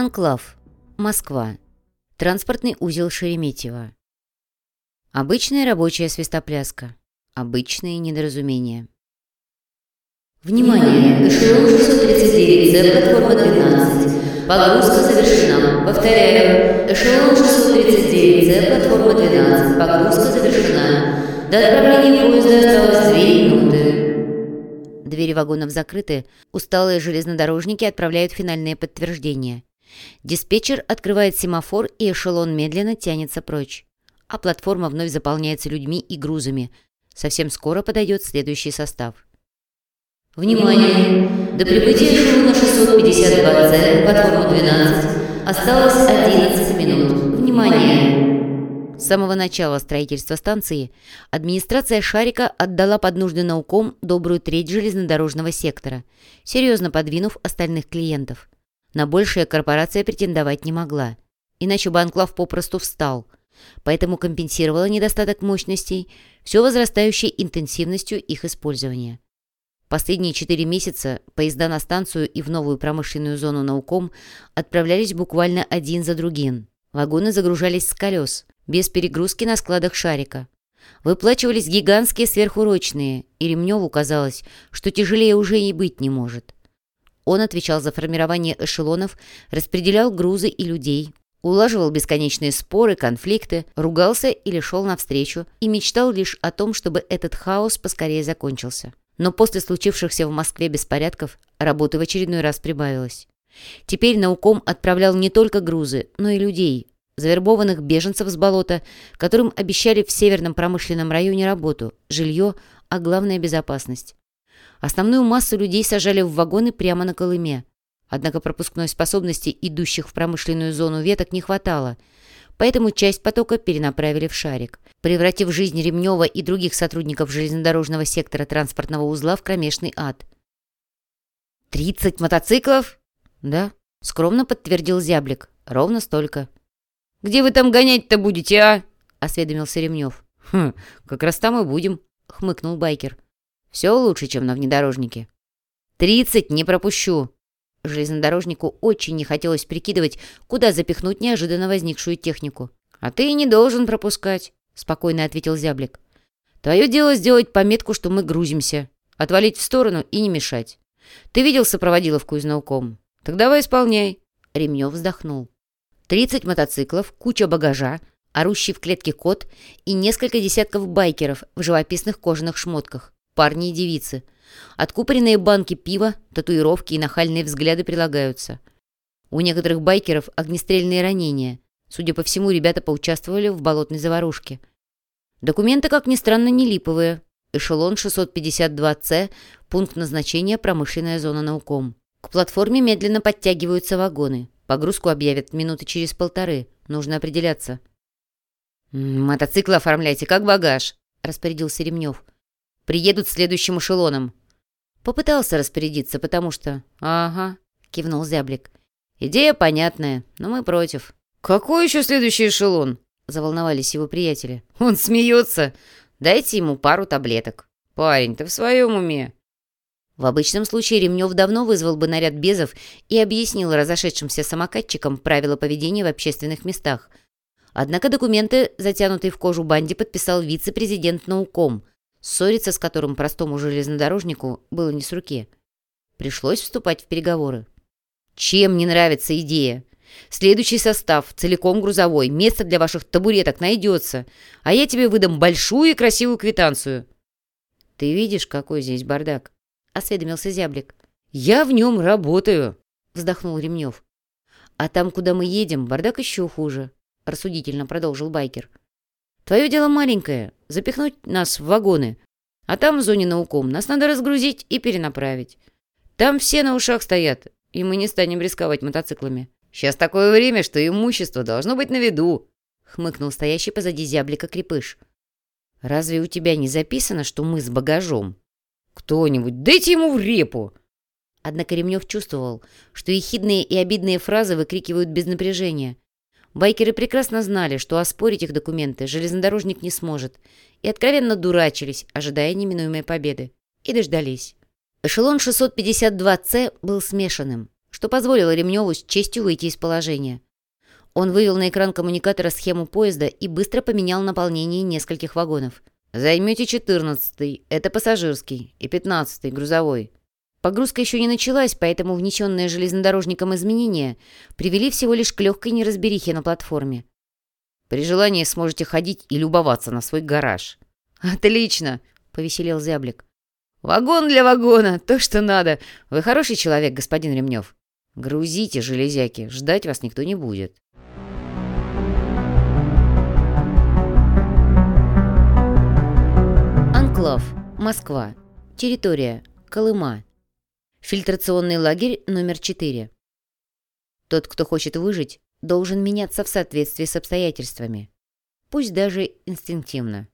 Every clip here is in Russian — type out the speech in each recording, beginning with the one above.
Анклав. Москва. Транспортный узел Шереметьево. Обычная рабочая свистопляска. Обычные недоразумения. Внимание! Эшелон 639, платформа 12. Погрузка завершена. Повторяю. Эшелон 639, платформа 12. Погрузка завершена. До отправления поезда осталось 2 минуты. Двери вагонов закрыты. Усталые железнодорожники отправляют финальные подтверждения. Диспетчер открывает семафор, и эшелон медленно тянется прочь. А платформа вновь заполняется людьми и грузами. Совсем скоро подойдет следующий состав. Внимание! До прибытия эшелона 652C, платформа 12, осталось 11 минут. Внимание! С самого начала строительства станции администрация Шарика отдала под нужды науком добрую треть железнодорожного сектора, серьезно подвинув остальных клиентов. На большее корпорация претендовать не могла, иначе бы Анклав попросту встал, поэтому компенсировала недостаток мощностей все возрастающей интенсивностью их использования. Последние четыре месяца поезда на станцию и в новую промышленную зону науком отправлялись буквально один за другим. Вагоны загружались с колес, без перегрузки на складах шарика. Выплачивались гигантские сверхурочные, и Ремневу казалось, что тяжелее уже и быть не может. Он отвечал за формирование эшелонов, распределял грузы и людей, улаживал бесконечные споры, конфликты, ругался или шел навстречу и мечтал лишь о том, чтобы этот хаос поскорее закончился. Но после случившихся в Москве беспорядков работы в очередной раз прибавилось. Теперь науком отправлял не только грузы, но и людей, завербованных беженцев с болота, которым обещали в Северном промышленном районе работу, жилье, а главное – безопасность. Основную массу людей сажали в вагоны прямо на Колыме. Однако пропускной способности идущих в промышленную зону веток не хватало, поэтому часть потока перенаправили в шарик, превратив жизнь Ремнева и других сотрудников железнодорожного сектора транспортного узла в кромешный ад. «Тридцать мотоциклов?» «Да», — скромно подтвердил Зяблик. «Ровно столько». «Где вы там гонять-то будете, а?» — осведомился Ремнев. «Хм, как раз там и будем», — хмыкнул байкер. Все лучше, чем на внедорожнике. «Тридцать не пропущу!» Железнодорожнику очень не хотелось прикидывать, куда запихнуть неожиданно возникшую технику. «А ты не должен пропускать», — спокойно ответил Зяблик. «Твое дело сделать пометку, что мы грузимся, отвалить в сторону и не мешать. Ты видел сопроводиловку из науком? Так давай исполняй». Ремнев вздохнул. «Тридцать мотоциклов, куча багажа, орущий в клетке кот и несколько десятков байкеров в живописных кожаных шмотках парни и девицы. Откупоренные банки пива, татуировки и нахальные взгляды прилагаются. У некоторых байкеров огнестрельные ранения. Судя по всему, ребята поучаствовали в болотной заварушке. Документы, как ни странно, не липовые. Эшелон 652С, пункт назначения промышленная зона науком. К платформе медленно подтягиваются вагоны. Погрузку объявят минуты через полторы. Нужно определяться. «Мотоцикл оформляйте, как багаж», — распорядился Ремнев. Приедут следующим эшелоном». Попытался распорядиться, потому что... «Ага», — кивнул Зяблик. «Идея понятная, но мы против». «Какой еще следующий эшелон?» — заволновались его приятели. «Он смеется. Дайте ему пару таблеток». «Парень, ты в своем уме?» В обычном случае Ремнев давно вызвал бы наряд Безов и объяснил разошедшимся самокатчикам правила поведения в общественных местах. Однако документы, затянутые в кожу банде, подписал вице-президент науком — ссориться с которым простому железнодорожнику было не с руки. Пришлось вступать в переговоры. «Чем не нравится идея? Следующий состав, целиком грузовой, место для ваших табуреток найдется, а я тебе выдам большую и красивую квитанцию». «Ты видишь, какой здесь бардак?» — осведомился зяблик. «Я в нем работаю», — вздохнул Ремнев. «А там, куда мы едем, бардак еще хуже», — рассудительно продолжил байкер. Твое дело маленькое — запихнуть нас в вагоны. А там, в зоне науком, нас надо разгрузить и перенаправить. Там все на ушах стоят, и мы не станем рисковать мотоциклами. Сейчас такое время, что имущество должно быть на виду», — хмыкнул стоящий позади зяблика крепыш. «Разве у тебя не записано, что мы с багажом?» «Кто-нибудь, дайте ему в репу!» Однако Ремнев чувствовал, что ехидные и обидные фразы выкрикивают без напряжения, Байкеры прекрасно знали, что оспорить их документы железнодорожник не сможет, и откровенно дурачились, ожидая неминуемой победы. И дождались. Эшелон 652С был смешанным, что позволило Ремневу с честью выйти из положения. Он вывел на экран коммуникатора схему поезда и быстро поменял наполнение нескольких вагонов. «Займете четырнадцатый, это пассажирский, и пятнадцатый, грузовой». Погрузка еще не началась, поэтому внесенные железнодорожником изменения привели всего лишь к легкой неразберихе на платформе. При желании сможете ходить и любоваться на свой гараж. «Отлично!» — повеселел зяблик. «Вагон для вагона! То, что надо! Вы хороший человек, господин Ремнев. Грузите, железяки, ждать вас никто не будет». Анклав, Москва. Территория, Колыма. Фильтрационный лагерь номер 4. Тот, кто хочет выжить, должен меняться в соответствии с обстоятельствами. Пусть даже инстинктивно.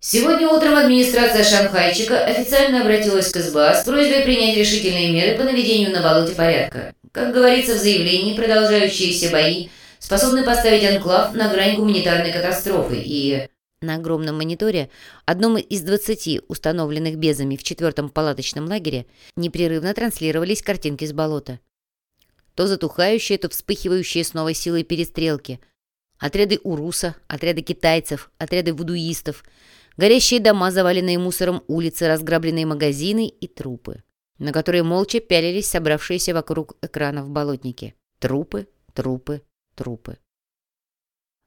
Сегодня утром администрация Шанхайчика официально обратилась к СБА с просьбой принять решительные меры по наведению на болоте порядка. Как говорится в заявлении, продолжающиеся бои способны поставить анклав на грань гуманитарной катастрофы и... На огромном мониторе, одном из 20 установленных безами в четвертом палаточном лагере, непрерывно транслировались картинки с болота. То затухающие, то вспыхивающие с новой силой перестрелки. Отряды уруса, отряды китайцев, отряды вудуистов, горящие дома, заваленные мусором улицы, разграбленные магазины и трупы, на которые молча пялились собравшиеся вокруг экранов болотники. Трупы, трупы, трупы.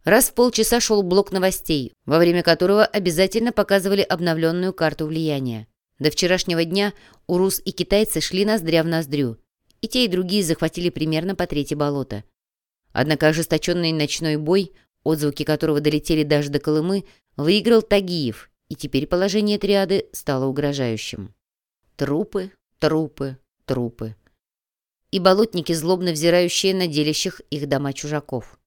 Раз в полчаса шел блок новостей, во время которого обязательно показывали обновленную карту влияния. До вчерашнего дня урус и китайцы шли ноздря в ноздрю, и те, и другие захватили примерно по трети болота. Однако ожесточенный ночной бой, отзвуки которого долетели даже до Колымы, выиграл Тагиев, и теперь положение триады стало угрожающим. Трупы, трупы, трупы. И болотники, злобно взирающие на делящих их дома чужаков.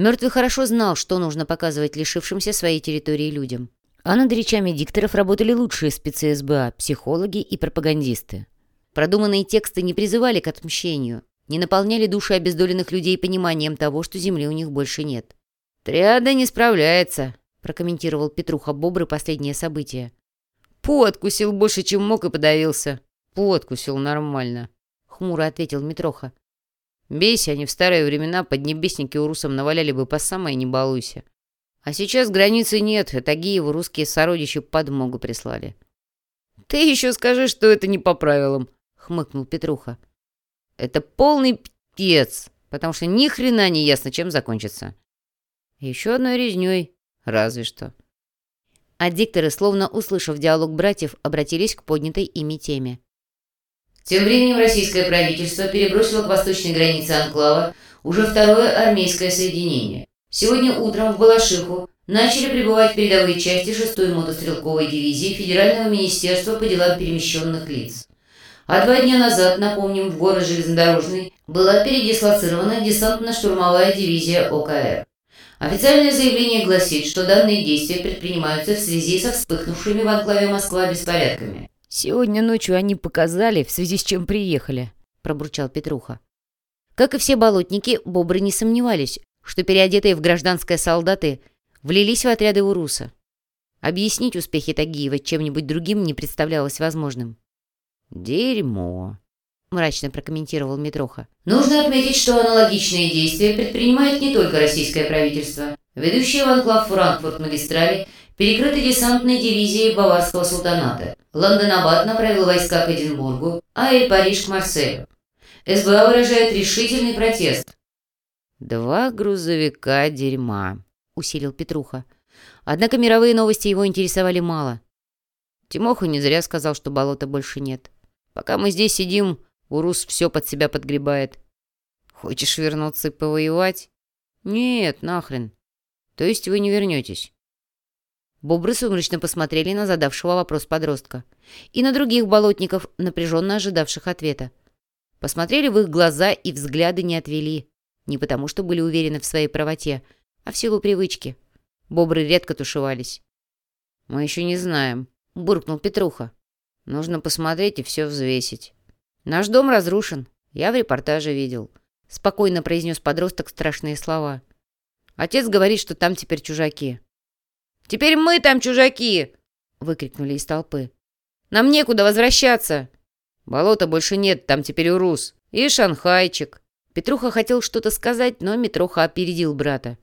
Мертвый хорошо знал, что нужно показывать лишившимся своей территории людям. А над речами дикторов работали лучшие спецы СБА, психологи и пропагандисты. Продуманные тексты не призывали к отмщению, не наполняли души обездоленных людей пониманием того, что земли у них больше нет. «Триада не справляется», — прокомментировал Петруха Бобры последнее событие. «Подкусил больше, чем мог, и подавился». «Подкусил нормально», — хмуро ответил Митроха. Бейся они в старые времена, поднебесники урусам наваляли бы по самое не балуйся. А сейчас границы нет, а Тагиеву русские сородичи подмогу прислали. «Ты еще скажи, что это не по правилам», — хмыкнул Петруха. «Это полный птец, потому что ни хрена не ясно, чем закончится. Еще одной резней, разве что». А дикторы, словно услышав диалог братьев, обратились к поднятой ими теме. Тем временем российское правительство перебросило к восточной границе анклава уже второе армейское соединение. Сегодня утром в Балашиху начали прибывать передовые части 6-й мотострелковой дивизии Федерального министерства по делам перемещенных лиц. А два дня назад, напомним, в город Железнодорожный была передислоцирована десантно-штурмовая дивизия ОКР. Официальное заявление гласит, что данные действия предпринимаются в связи со вспыхнувшими в анклаве Москва беспорядками. «Сегодня ночью они показали, в связи с чем приехали», — пробурчал Петруха. Как и все болотники, бобры не сомневались, что переодетые в гражданское солдаты влились в отряды Уруса. Объяснить успехи Тагиева чем-нибудь другим не представлялось возможным. «Дерьмо», — мрачно прокомментировал Митроха. «Нужно отметить, что аналогичные действия предпринимает не только российское правительство. Ведущие в анклав Франкфурт-магистрали перекрыты десантной дивизией Баварского султаната. Лондонабад направил войска к Эдинбургу, а Эль-Париж к Марселю. СБА выражает решительный протест. «Два грузовика дерьма», — усилил Петруха. Однако мировые новости его интересовали мало. Тимоха не зря сказал, что болота больше нет. Пока мы здесь сидим, Урус все под себя подгребает. Хочешь вернуться и повоевать? Нет, нахрен. То есть вы не вернетесь? Бобры сумрачно посмотрели на задавшего вопрос подростка и на других болотников, напряженно ожидавших ответа. Посмотрели в их глаза и взгляды не отвели. Не потому, что были уверены в своей правоте, а в силу привычки. Бобры редко тушевались. «Мы еще не знаем», — буркнул Петруха. «Нужно посмотреть и все взвесить. Наш дом разрушен. Я в репортаже видел». Спокойно произнес подросток страшные слова. Отец говорит, что там теперь чужаки. «Теперь мы там чужаки!» — выкрикнули из толпы. «Нам некуда возвращаться!» «Болота больше нет, там теперь урус!» «И шанхайчик». Петруха хотел что-то сказать, но Митроха опередил брата.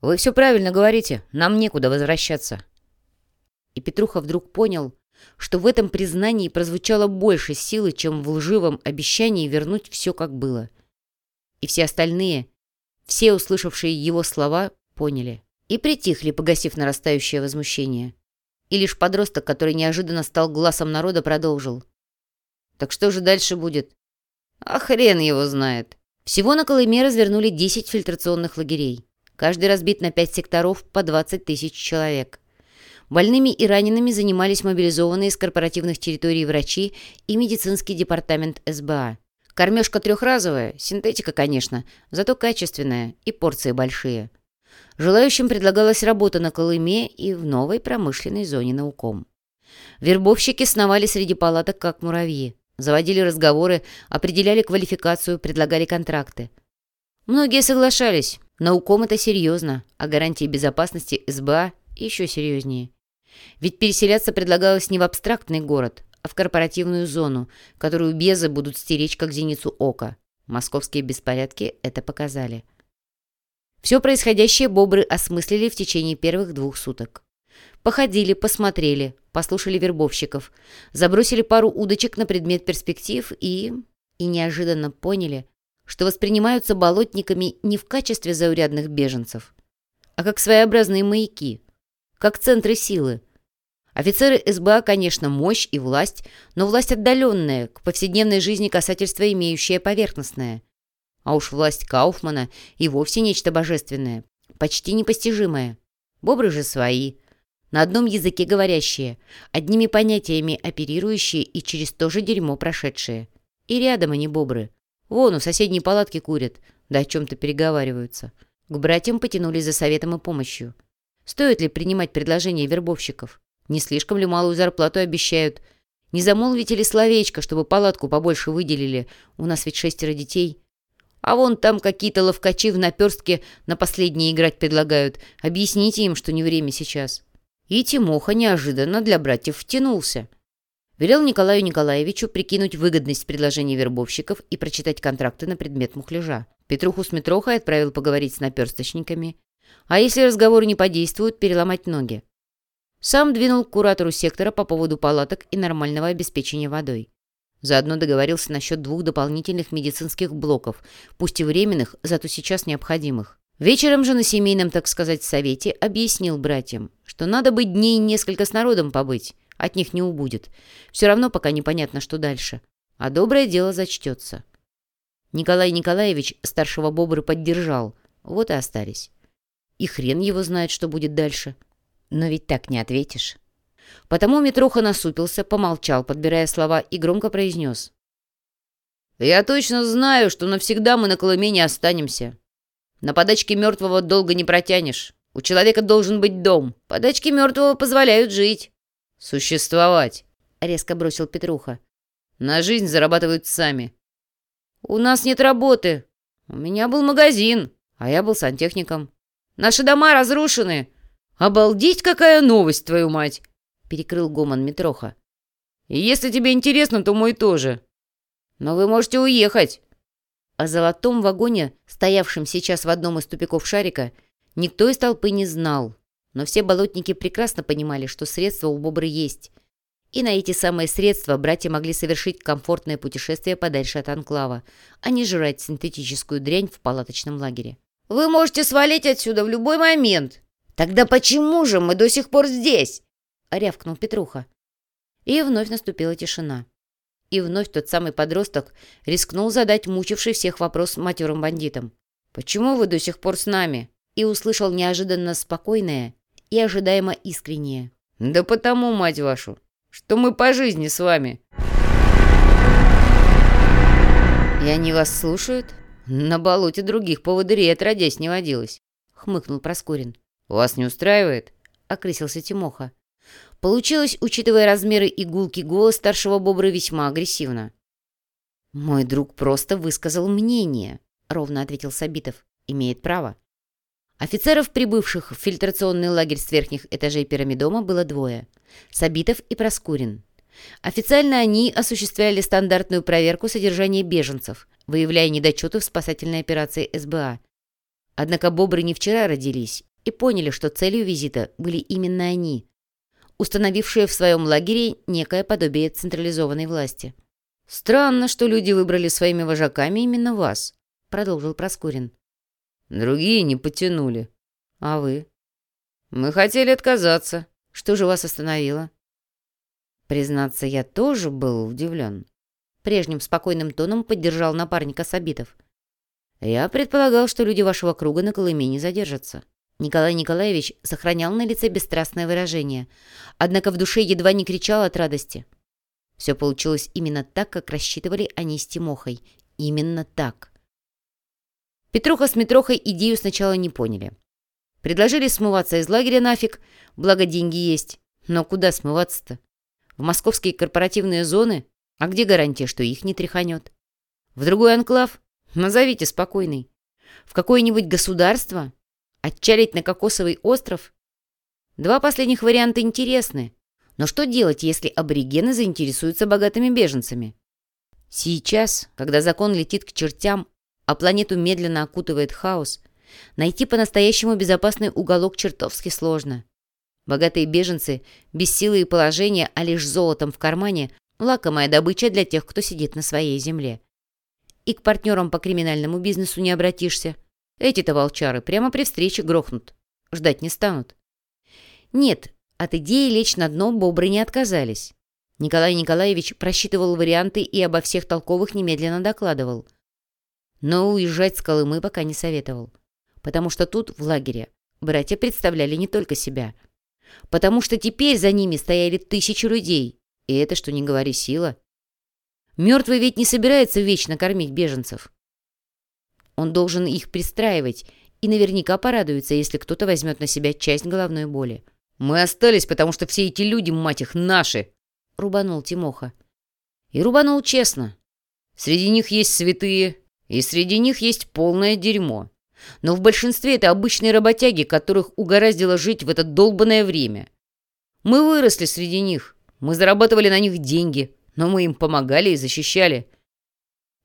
«Вы все правильно говорите, нам некуда возвращаться». И Петруха вдруг понял, что в этом признании прозвучало больше силы, чем в лживом обещании вернуть все как было. И все остальные, все услышавшие его слова, поняли и притихли, погасив нарастающее возмущение. И лишь подросток, который неожиданно стал глазом народа, продолжил. «Так что же дальше будет?» «А хрен его знает!» Всего на Колыме развернули 10 фильтрационных лагерей. Каждый разбит на 5 секторов по 20 тысяч человек. Больными и ранеными занимались мобилизованные с корпоративных территорий врачи и медицинский департамент СБА. Кормежка трехразовая, синтетика, конечно, зато качественная и порции большие. Желающим предлагалась работа на Колыме и в новой промышленной зоне науком. Вербовщики сновали среди палаток, как муравьи. Заводили разговоры, определяли квалификацию, предлагали контракты. Многие соглашались. Науком это серьезно, а гарантии безопасности СБА еще серьезнее. Ведь переселяться предлагалось не в абстрактный город, а в корпоративную зону, которую безы будут стеречь как зеницу ока. Московские беспорядки это показали. Все происходящее бобры осмыслили в течение первых двух суток. Походили, посмотрели, послушали вербовщиков, забросили пару удочек на предмет перспектив и... и неожиданно поняли, что воспринимаются болотниками не в качестве заурядных беженцев, а как своеобразные маяки, как центры силы. Офицеры СБА, конечно, мощь и власть, но власть отдаленная, к повседневной жизни касательства имеющая поверхностное. А уж власть Кауфмана и вовсе нечто божественное, почти непостижимое. Бобры же свои, на одном языке говорящие, одними понятиями оперирующие и через то же дерьмо прошедшие. И рядом они бобры. Вон у соседней палатки курят, да о чем-то переговариваются. К братьям потянулись за советом и помощью. Стоит ли принимать предложения вербовщиков? Не слишком ли малую зарплату обещают? Не замолвите ли словечко, чтобы палатку побольше выделили? У нас ведь шестеро детей. А вон там какие-то ловкачи в наперстке на последнее играть предлагают. Объясните им, что не время сейчас. И Тимоха неожиданно для братьев втянулся. Велел Николаю Николаевичу прикинуть выгодность предложений вербовщиков и прочитать контракты на предмет мухляжа. Петруху с Митрохой отправил поговорить с наперсточниками. А если разговоры не подействуют, переломать ноги. Сам двинул к куратору сектора по поводу палаток и нормального обеспечения водой. Заодно договорился насчет двух дополнительных медицинских блоков, пусть и временных, зато сейчас необходимых. Вечером же на семейном, так сказать, совете объяснил братьям, что надо быть дней несколько с народом побыть, от них не убудет. Все равно пока непонятно, что дальше. А доброе дело зачтется. Николай Николаевич старшего бобры поддержал, вот и остались. И хрен его знает, что будет дальше. Но ведь так не ответишь. Потому Митроха насупился, помолчал, подбирая слова, и громко произнес. «Я точно знаю, что навсегда мы на Колыме не останемся. На подачке мертвого долго не протянешь. У человека должен быть дом. Подачки мертвого позволяют жить. Существовать», — резко бросил Петруха. «На жизнь зарабатывают сами». «У нас нет работы. У меня был магазин, а я был сантехником. Наши дома разрушены. Обалдеть, какая новость, твою мать!» — перекрыл гомон Митроха. «Если тебе интересно, то мой тоже. Но вы можете уехать». О золотом вагоне, стоявшем сейчас в одном из тупиков шарика, никто из толпы не знал. Но все болотники прекрасно понимали, что средства у бобры есть. И на эти самые средства братья могли совершить комфортное путешествие подальше от анклава, а не жрать синтетическую дрянь в палаточном лагере. Вы можете свалить отсюда в любой момент. Тогда почему же мы до сих пор здесь? Рявкнул Петруха. И вновь наступила тишина. И вновь тот самый подросток рискнул задать мучивший всех вопрос матерым бандитам. «Почему вы до сих пор с нами?» И услышал неожиданно спокойное и ожидаемо искреннее. «Да потому, мать вашу, что мы по жизни с вами». «И они вас слушают?» «На болоте других поводырей отродясь не водилось», — хмыкнул Проскурин. «Вас не устраивает?» — окрысился Тимоха. Получилось, учитывая размеры игулки, голос старшего бобра весьма агрессивно. «Мой друг просто высказал мнение», — ровно ответил Сабитов. «Имеет право». Офицеров, прибывших в фильтрационный лагерь с верхних этажей пирамидома, было двое. Сабитов и Проскурин. Официально они осуществляли стандартную проверку содержания беженцев, выявляя недочеты в спасательной операции СБА. Однако бобры не вчера родились и поняли, что целью визита были именно они, установившие в своем лагере некое подобие централизованной власти. «Странно, что люди выбрали своими вожаками именно вас», — продолжил Проскурин. «Другие не потянули. А вы?» «Мы хотели отказаться. Что же вас остановило?» Признаться, я тоже был удивлен. Прежним спокойным тоном поддержал напарника Сабитов. Я предполагал, что люди вашего круга на Колыме не задержатся. Николай Николаевич сохранял на лице бесстрастное выражение, однако в душе едва не кричал от радости. Все получилось именно так, как рассчитывали они с Тимохой. Именно так. Петруха с Митрохой идею сначала не поняли. Предложили смываться из лагеря нафиг, благо деньги есть. Но куда смываться-то? В московские корпоративные зоны? А где гарантия, что их не тряханет? В другой анклав? Назовите спокойный. В какое-нибудь государство? Отчалить на кокосовый остров? Два последних варианта интересны. Но что делать, если аборигены заинтересуются богатыми беженцами? Сейчас, когда закон летит к чертям, а планету медленно окутывает хаос, найти по-настоящему безопасный уголок чертовски сложно. Богатые беженцы без силы и положения, а лишь золотом в кармане, лакомая добыча для тех, кто сидит на своей земле и к партнерам по криминальному бизнесу не обратишься. Эти-то волчары прямо при встрече грохнут. Ждать не станут. Нет, от идеи лечь на дно бобры не отказались. Николай Николаевич просчитывал варианты и обо всех толковых немедленно докладывал. Но уезжать с Колымы пока не советовал. Потому что тут, в лагере, братья представляли не только себя. Потому что теперь за ними стояли тысячи людей. И это, что не говори, сила. Мертвый ведь не собирается вечно кормить беженцев. Он должен их пристраивать и наверняка порадуется, если кто-то возьмет на себя часть головной боли. «Мы остались, потому что все эти люди, мать их, наши!» — рубанул Тимоха. И рубанул честно. Среди них есть святые, и среди них есть полное дерьмо. Но в большинстве это обычные работяги, которых угораздило жить в это долбанное время. Мы выросли среди них, мы зарабатывали на них деньги, но мы им помогали и защищали».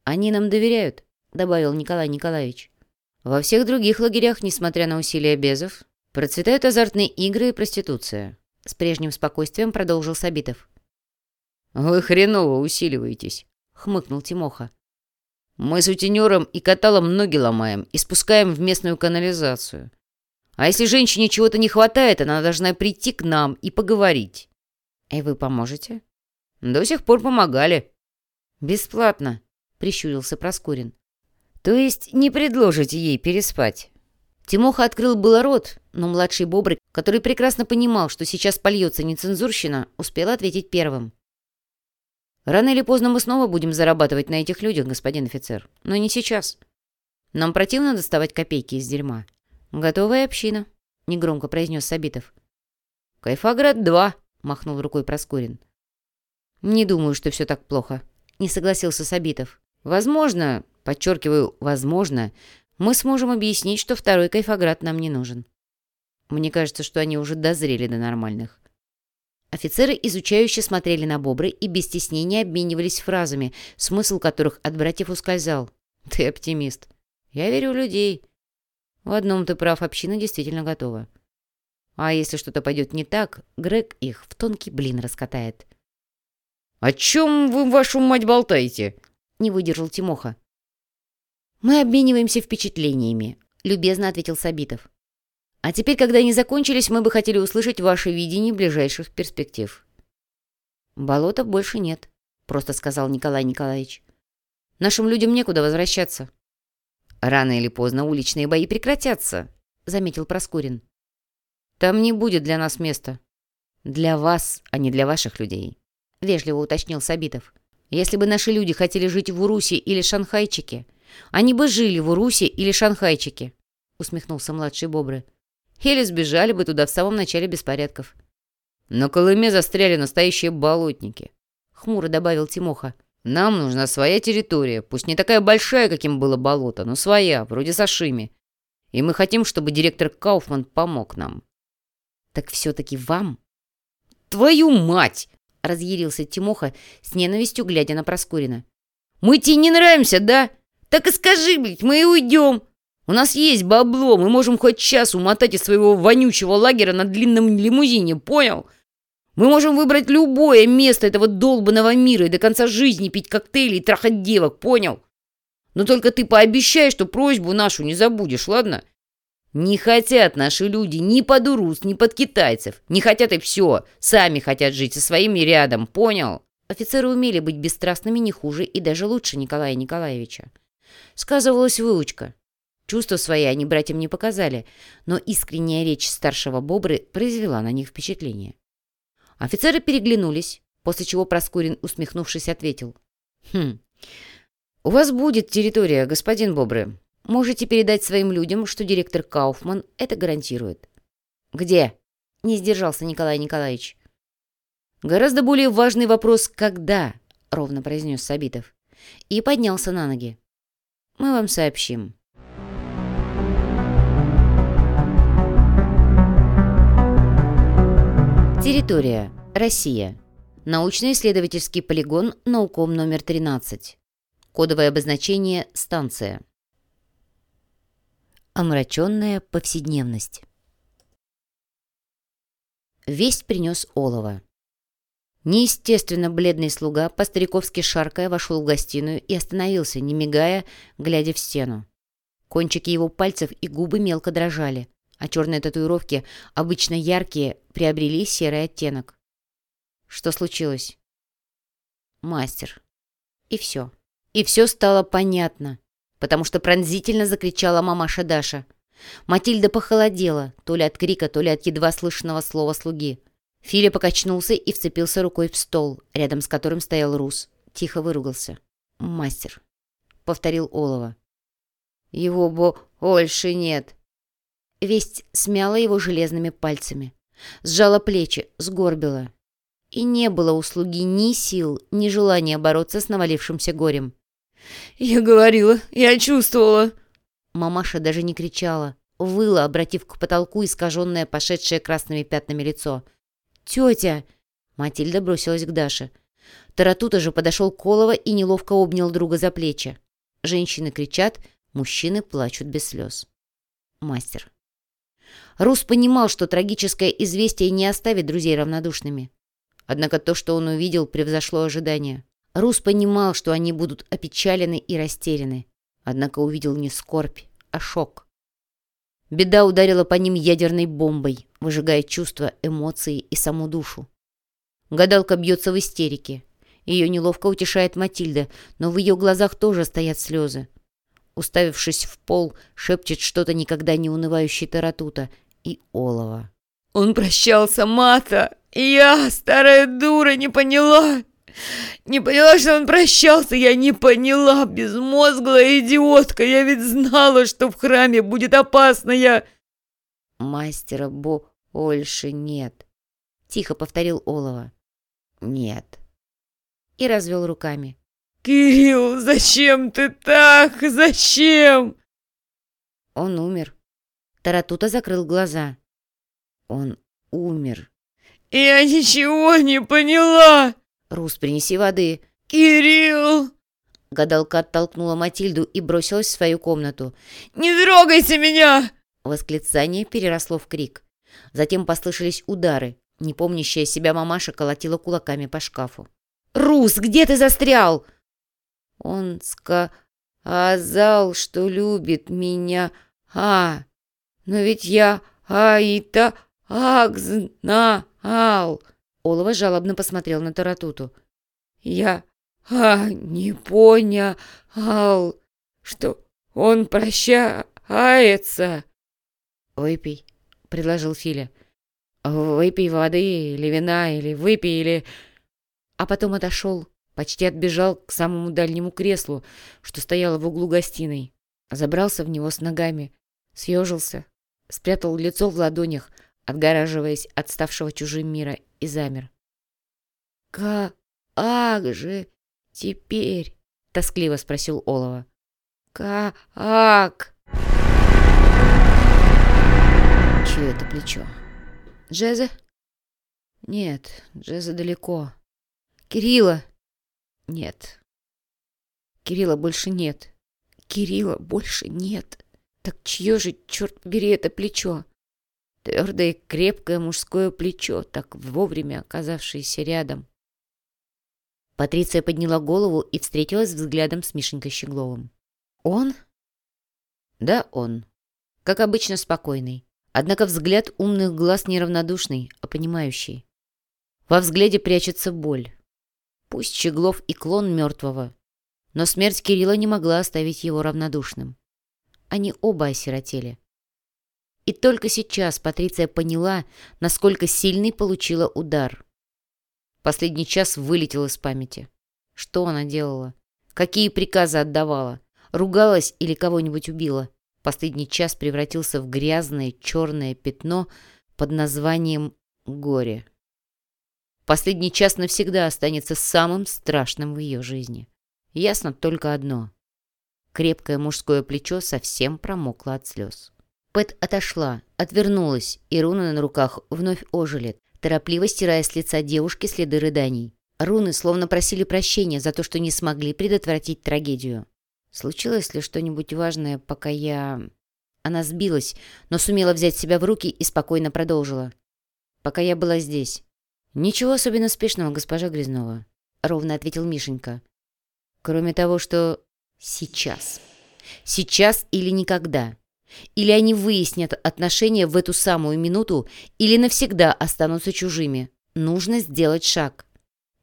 «Они нам доверяют», — добавил Николай Николаевич. «Во всех других лагерях, несмотря на усилия Безов, процветают азартные игры и проституция», — с прежним спокойствием продолжил Сабитов. «Вы хреново усиливаетесь», — хмыкнул Тимоха. «Мы с утенером и каталом ноги ломаем и спускаем в местную канализацию. А если женщине чего-то не хватает, она должна прийти к нам и поговорить». «И вы поможете?» До сих пор помогали. Бесплатно, прищурился Проскурин. То есть не предложите ей переспать? Тимоха открыл было рот, но младший бобрик, который прекрасно понимал, что сейчас польется нецензурщина, успел ответить первым. «Рано или поздно мы снова будем зарабатывать на этих людях, господин офицер. Но не сейчас. Нам противно доставать копейки из дерьма. Готовая община», — негромко произнес Сабитов. «Кайфоград-2», — махнул рукой Проскурин. «Не думаю, что все так плохо», — не согласился Сабитов. «Возможно, подчеркиваю, возможно, мы сможем объяснить, что второй кайфоград нам не нужен. Мне кажется, что они уже дозрели до нормальных». Офицеры изучающе смотрели на бобры и без стеснения обменивались фразами, смысл которых от братьев ускользал. «Ты оптимист. Я верю в людей. В одном ты прав, община действительно готова. А если что-то пойдет не так, Грег их в тонкий блин раскатает». «О чем вы, вашу мать, болтаете?» — не выдержал Тимоха. «Мы обмениваемся впечатлениями», — любезно ответил Сабитов. «А теперь, когда они закончились, мы бы хотели услышать ваше видение ближайших перспектив». «Болота больше нет», — просто сказал Николай Николаевич. «Нашим людям некуда возвращаться». «Рано или поздно уличные бои прекратятся», — заметил Проскурин. «Там не будет для нас места. Для вас, а не для ваших людей». — вежливо уточнил Сабитов. «Если бы наши люди хотели жить в Урусе или Шанхайчике, они бы жили в Урусе или Шанхайчике», — усмехнулся младший Бобры. «Или сбежали бы туда в самом начале беспорядков». «На Колыме застряли настоящие болотники», — хмуро добавил Тимоха. «Нам нужна своя территория, пусть не такая большая, каким было болото, но своя, вроде Сашими. И мы хотим, чтобы директор Кауфман помог нам». «Так все-таки вам?» «Твою мать!» — разъярился Тимоха с ненавистью, глядя на Проскурина. «Мы тебе не нравимся, да? Так и скажи, блядь, мы и уйдем. У нас есть бабло, мы можем хоть час умотать из своего вонючего лагеря на длинном лимузине, понял? Мы можем выбрать любое место этого долбанного мира и до конца жизни пить коктейли и трахать девок, понял? Но только ты пообещай, что просьбу нашу не забудешь, ладно? Не хотят наши люди ни под урус, ни под китайцев. Не хотят и все. Сами хотят жить со своими рядом, понял? Офицеры умели быть бесстрастными не хуже и даже лучше Николая Николаевича. Сказывалась выучка. Чувства свои они братьям не показали, но искренняя речь старшего Бобры произвела на них впечатление. Офицеры переглянулись, после чего Проскурин, усмехнувшись, ответил. «Хм, у вас будет территория, господин Бобры. Можете передать своим людям, что директор Кауфман это гарантирует». «Где?» — не сдержался Николай Николаевич. «Гораздо более важный вопрос «когда?» — ровно произнес Сабитов. И поднялся на ноги. «Мы вам сообщим». Территория. Россия. Научно-исследовательский полигон «Науком» номер 13. Кодовое обозначение «Станция». Омраченная повседневность. Весть принес Олова. Неестественно бледный слуга, по-стариковски шаркая, вошел в гостиную и остановился, не мигая, глядя в стену. Кончики его пальцев и губы мелко дрожали, а черные татуировки, обычно яркие, приобрели серый оттенок. Что случилось? Мастер. И все. И все стало понятно потому что пронзительно закричала мамаша Даша. Матильда похолодела, то ли от крика, то ли от едва слышного слова слуги. Филя покачнулся и вцепился рукой в стол, рядом с которым стоял Рус. Тихо выругался. «Мастер», — повторил Олова. «Его бо больше нет». Весть смяла его железными пальцами, сжала плечи, сгорбила. И не было у слуги ни сил, ни желания бороться с навалившимся горем. «Я говорила, я чувствовала!» Мамаша даже не кричала, выла, обратив к потолку искаженное, пошедшее красными пятнами лицо. «Тетя!» Матильда бросилась к Даше. Таратута же подошел Колова и неловко обнял друга за плечи. Женщины кричат, мужчины плачут без слез. Мастер. Рус понимал, что трагическое известие не оставит друзей равнодушными. Однако то, что он увидел, превзошло ожидания. Рус понимал, что они будут опечалены и растеряны, однако увидел не скорбь, а шок. Беда ударила по ним ядерной бомбой, выжигая чувства, эмоции и саму душу. Гадалка бьется в истерике. Ее неловко утешает Матильда, но в ее глазах тоже стоят слезы. Уставившись в пол, шепчет что-то никогда не унывающий Таратута и Олова. «Он прощался, Мата! Я, старая дура, не поняла! Не поняла, что он прощался, я не поняла, безмозглая идиотка, я ведь знала, что в храме будет опасно, я...» «Мастера Бо больше нет», — тихо повторил Олова. «Нет». И развел руками. «Кирилл, зачем ты так? Зачем?» Он умер. Таратута закрыл глаза. Он умер. «Я ничего не поняла!» «Рус, принеси воды». «Кирилл!» Гадалка оттолкнула Матильду и бросилась в свою комнату. «Не трогайте меня!» Восклицание переросло в крик. Затем послышались удары. Непомнящая себя мамаша колотила кулаками по шкафу. «Рус, где ты застрял?» «Он сказал, что любит меня. А, но ведь я Аита Агзнал!» Олова жалобно посмотрел на Таратуту. «Я а, не понял, что он прощается». «Выпей», — предложил Филя. «Выпей воды или вина, или выпей, или...» А потом отошел, почти отбежал к самому дальнему креслу, что стояло в углу гостиной. Забрался в него с ногами, съежился, спрятал лицо в ладонях, отгораживаясь от ставшего чужим мира, и замер. «Как же теперь?» — тоскливо спросил Олова. «Как?» Чье это плечо? Джезе? Нет, Джезе далеко. Кирилла! Нет. Кирилла больше нет. Кирилла больше нет. Так чье же, черт побери, это плечо? Твердое, крепкое мужское плечо, так вовремя оказавшееся рядом. Патриция подняла голову и встретилась взглядом с Мишенькой Щегловым. «Он?» «Да, он. Как обычно, спокойный. Однако взгляд умных глаз неравнодушный, а понимающий. Во взгляде прячется боль. Пусть Щеглов и клон мертвого, но смерть Кирилла не могла оставить его равнодушным. Они оба осиротели. И только сейчас Патриция поняла, насколько сильный получила удар. Последний час вылетел из памяти. Что она делала? Какие приказы отдавала? Ругалась или кого-нибудь убила? Последний час превратился в грязное черное пятно под названием «Горе». Последний час навсегда останется самым страшным в ее жизни. Ясно только одно. Крепкое мужское плечо совсем промокло от слез. Пэт отошла, отвернулась, и руны на руках вновь ожили, торопливо стирая с лица девушки следы рыданий. Руны словно просили прощения за то, что не смогли предотвратить трагедию. Случилось ли что-нибудь важное, пока я... Она сбилась, но сумела взять себя в руки и спокойно продолжила. Пока я была здесь. «Ничего особенно спешного, госпожа Грязнова», — ровно ответил Мишенька. «Кроме того, что сейчас. Сейчас или никогда. Или они выяснят отношения в эту самую минуту, или навсегда останутся чужими. Нужно сделать шаг.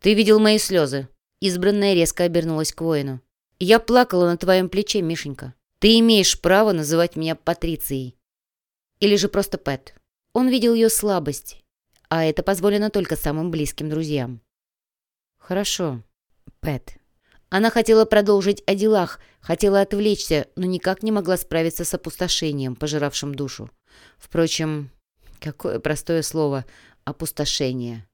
Ты видел мои слезы?» Избранная резко обернулась к воину. «Я плакала на твоем плече, Мишенька. Ты имеешь право называть меня Патрицией. Или же просто Пэт». Он видел ее слабость, а это позволено только самым близким друзьям. «Хорошо, Пэт». Она хотела продолжить о делах, хотела отвлечься, но никак не могла справиться с опустошением, пожиравшим душу. Впрочем, какое простое слово «опустошение».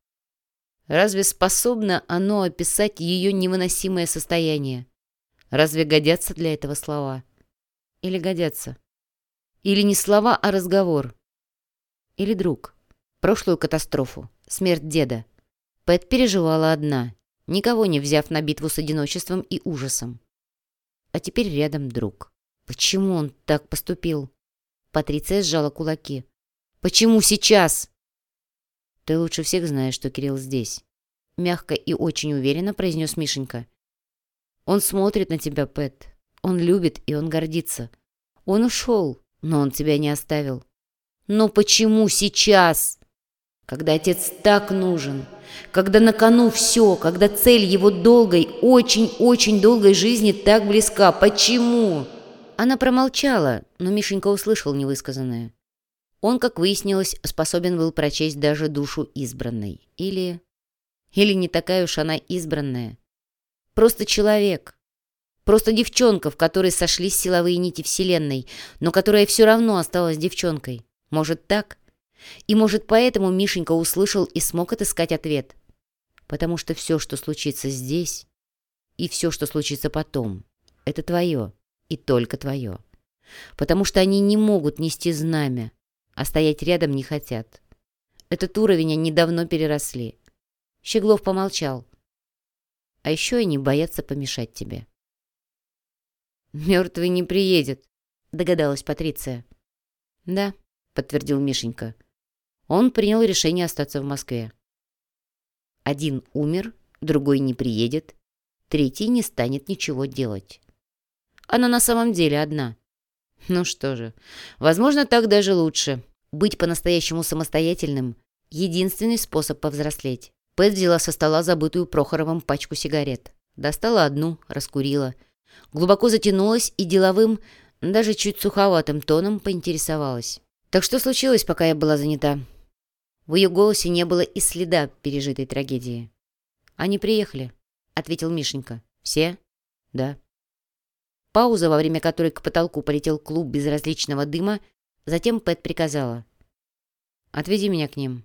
Разве способно оно описать ее невыносимое состояние? Разве годятся для этого слова? Или годятся? Или не слова, а разговор? Или друг? прошлую катастрофу, смерть деда. Пэт переживала одна, никого не взяв на битву с одиночеством и ужасом. А теперь рядом друг. Почему он так поступил? Патриция сжала кулаки. «Почему сейчас?» «Ты лучше всех знаешь, что Кирилл здесь», — мягко и очень уверенно произнес Мишенька. «Он смотрит на тебя, Пэт. Он любит и он гордится. Он ушел, но он тебя не оставил». «Но почему сейчас?» когда отец так нужен, когда на кону все, когда цель его долгой, очень-очень долгой жизни так близка. Почему? Она промолчала, но Мишенька услышал невысказанное. Он, как выяснилось, способен был прочесть даже душу избранной. Или... Или не такая уж она избранная. Просто человек. Просто девчонка, в которой сошлись силовые нити Вселенной, но которая все равно осталась девчонкой. Может так? И, может, поэтому Мишенька услышал и смог отыскать ответ. Потому что все, что случится здесь, и все, что случится потом, это твое, и только твое. Потому что они не могут нести знамя, а стоять рядом не хотят. Этот уровень они давно переросли. Щеглов помолчал. А еще они боятся помешать тебе. «Мертвый не приедет», — догадалась Патриция. «Да», — подтвердил Мишенька он принял решение остаться в Москве. Один умер, другой не приедет, третий не станет ничего делать. Она на самом деле одна. Ну что же, возможно, так даже лучше. Быть по-настоящему самостоятельным — единственный способ повзрослеть. Пэт взяла со стола забытую Прохоровым пачку сигарет. Достала одну, раскурила. Глубоко затянулась и деловым, даже чуть суховатым тоном поинтересовалась. «Так что случилось, пока я была занята?» В ее голосе не было и следа пережитой трагедии. «Они приехали», — ответил Мишенька. «Все?» «Да». Пауза, во время которой к потолку полетел клуб безразличного дыма, затем Пэт приказала. «Отведи меня к ним».